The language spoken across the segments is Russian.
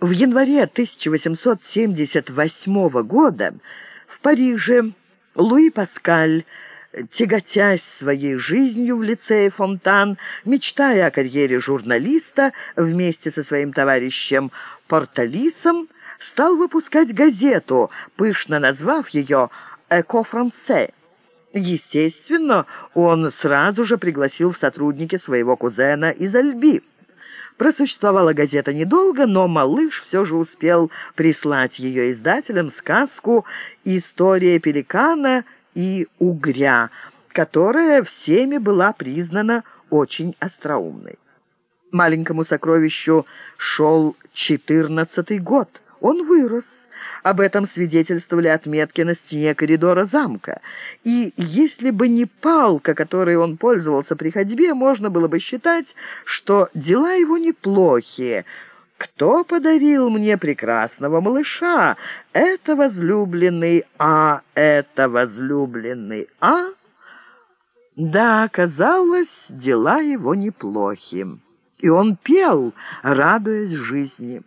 В январе 1878 года в Париже Луи Паскаль, тяготясь своей жизнью в лицее Фонтан, мечтая о карьере журналиста, вместе со своим товарищем Порталисом, стал выпускать газету, пышно назвав ее «Эко Франсе». Естественно, он сразу же пригласил в сотрудники своего кузена из Альби. Просуществовала газета недолго, но малыш все же успел прислать ее издателям сказку «История пеликана и угря», которая всеми была признана очень остроумной. Маленькому сокровищу шел четырнадцатый год. Он вырос. Об этом свидетельствовали отметки на стене коридора замка. И если бы не палка, которой он пользовался при ходьбе, можно было бы считать, что дела его неплохие. «Кто подарил мне прекрасного малыша? Это возлюбленный А, это возлюбленный А?» Да, казалось, дела его неплохи. И он пел, радуясь жизни.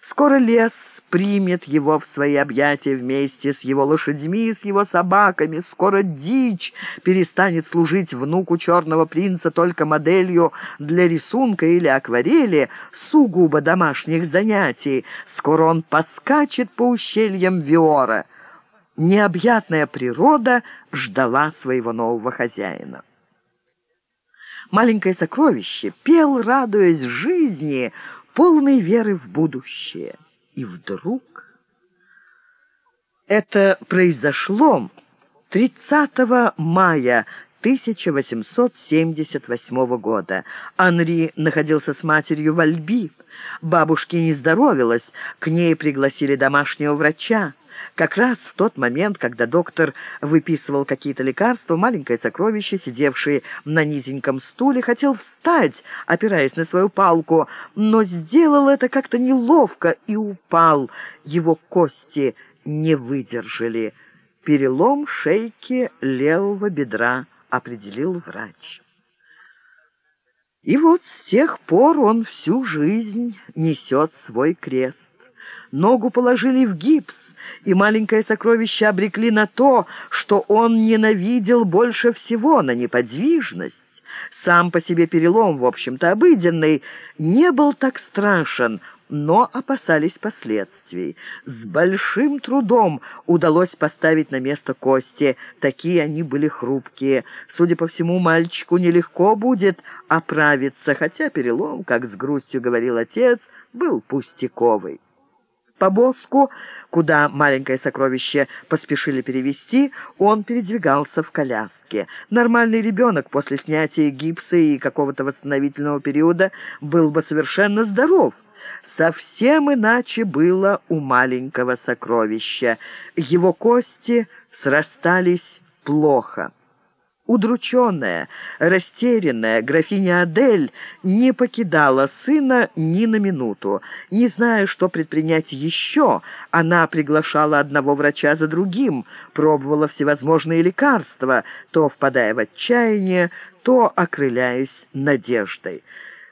Скоро лес примет его в свои объятия вместе с его лошадьми, с его собаками. Скоро дичь перестанет служить внуку черного принца только моделью для рисунка или акварели, сугубо домашних занятий. Скоро он поскачет по ущельям Виора. Необъятная природа ждала своего нового хозяина. Маленькое сокровище пел, радуясь жизни, полной веры в будущее. И вдруг... Это произошло 30 мая 1878 года. Анри находился с матерью в Альби. Бабушке не здоровилась, к ней пригласили домашнего врача. Как раз в тот момент, когда доктор выписывал какие-то лекарства, маленькое сокровище, сидевшее на низеньком стуле, хотел встать, опираясь на свою палку, но сделал это как-то неловко и упал. Его кости не выдержали. Перелом шейки левого бедра определил врач. И вот с тех пор он всю жизнь несет свой крест. Ногу положили в гипс, и маленькое сокровище обрекли на то, что он ненавидел больше всего, на неподвижность. Сам по себе перелом, в общем-то, обыденный, не был так страшен, но опасались последствий. С большим трудом удалось поставить на место кости. Такие они были хрупкие. Судя по всему, мальчику нелегко будет оправиться, хотя перелом, как с грустью говорил отец, был пустяковый по Боску, куда маленькое сокровище поспешили перевести, он передвигался в коляске. Нормальный ребенок после снятия гипса и какого-то восстановительного периода был бы совершенно здоров. Совсем иначе было у маленького сокровища. Его кости срастались плохо. Удрученная, растерянная графиня Адель не покидала сына ни на минуту. Не зная, что предпринять еще, она приглашала одного врача за другим, пробовала всевозможные лекарства, то впадая в отчаяние, то окрыляясь надеждой.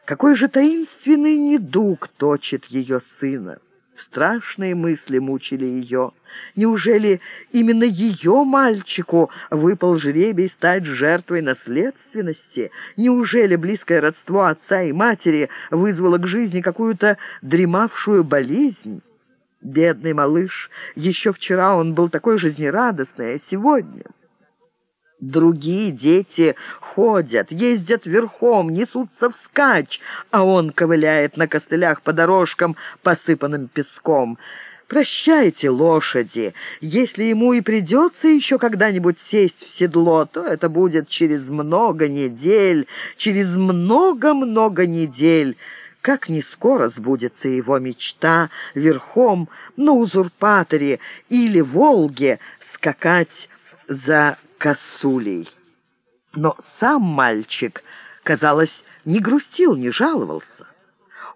Какой же таинственный недуг точит ее сына? Страшные мысли мучили ее. Неужели именно ее мальчику выпал жребий стать жертвой наследственности? Неужели близкое родство отца и матери вызвало к жизни какую-то дремавшую болезнь? Бедный малыш, еще вчера он был такой жизнерадостный, а сегодня... Другие дети ходят, ездят верхом, несутся вскачь, а он ковыляет на костылях по дорожкам, посыпанным песком. Прощайте, лошади. Если ему и придется еще когда-нибудь сесть в седло, то это будет через много недель, через много-много недель. Как не скоро сбудется его мечта верхом на узурпаторе или Волге скакать за косулей. Но сам мальчик, казалось, не грустил, не жаловался.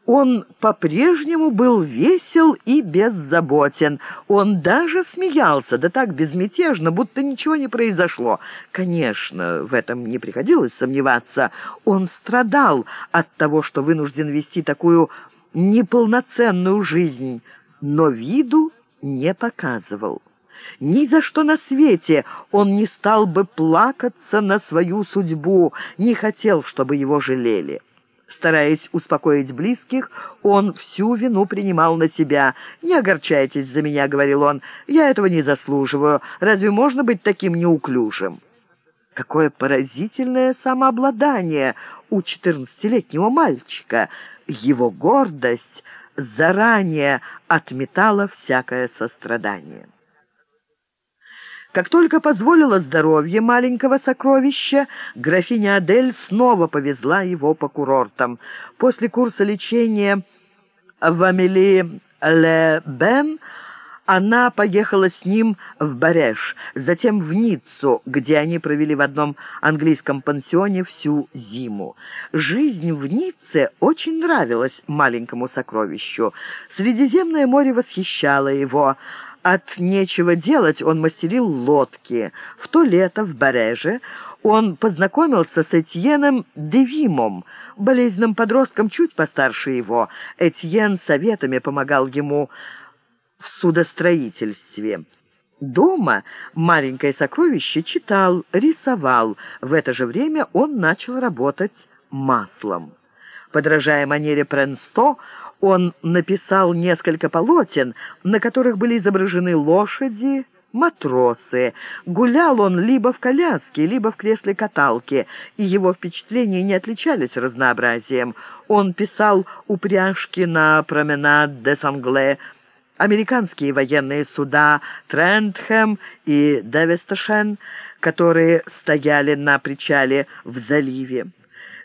Он по-прежнему был весел и беззаботен. Он даже смеялся, да так безмятежно, будто ничего не произошло. Конечно, в этом не приходилось сомневаться. Он страдал от того, что вынужден вести такую неполноценную жизнь, но виду не показывал. Ни за что на свете он не стал бы плакаться на свою судьбу, не хотел, чтобы его жалели. Стараясь успокоить близких, он всю вину принимал на себя. «Не огорчайтесь за меня», — говорил он, — «я этого не заслуживаю. Разве можно быть таким неуклюжим?» Какое поразительное самообладание у четырнадцатилетнего мальчика! Его гордость заранее отметала всякое сострадание. Как только позволило здоровье маленького сокровища, графиня Адель снова повезла его по курортам. После курса лечения в Амели-Ле-Бен она поехала с ним в Бареш, затем в Ниццу, где они провели в одном английском пансионе всю зиму. Жизнь в Ницце очень нравилась маленькому сокровищу. Средиземное море восхищало его. От нечего делать он мастерил лодки. В то лето в Бареже он познакомился с Этьеном Девимом, болезненным подростком чуть постарше его. Этьен советами помогал ему в судостроительстве. Дома маленькое сокровище читал, рисовал. В это же время он начал работать маслом. Подражая манере Пренсто, он написал несколько полотен, на которых были изображены лошади, матросы. Гулял он либо в коляске, либо в кресле-каталке, и его впечатления не отличались разнообразием. Он писал упряжки на променад де Сангле, американские военные суда Трентхэм и Девесташен, которые стояли на причале в заливе.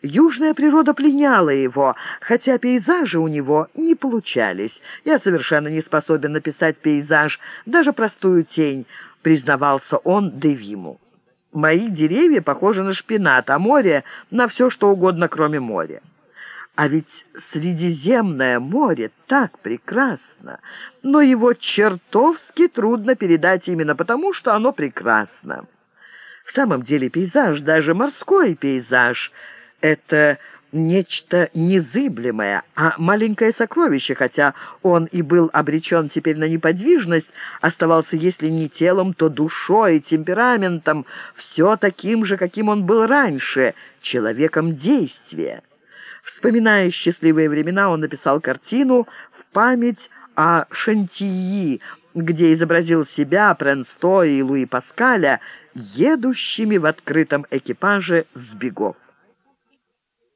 Южная природа пленяла его, хотя пейзажи у него не получались. «Я совершенно не способен написать пейзаж, даже простую тень», — признавался он Девиму. «Мои деревья похожи на шпинат, а море — на все, что угодно, кроме моря». А ведь Средиземное море так прекрасно, но его чертовски трудно передать именно потому, что оно прекрасно. В самом деле пейзаж, даже морской пейзаж — это нечто незыблемое, а маленькое сокровище, хотя он и был обречен теперь на неподвижность, оставался, если не телом, то душой, темпераментом, все таким же, каким он был раньше, человеком действия. Вспоминая счастливые времена, он написал картину в память о Шантии, где изобразил себя, Пренсто и Луи Паскаля, едущими в открытом экипаже с бегов.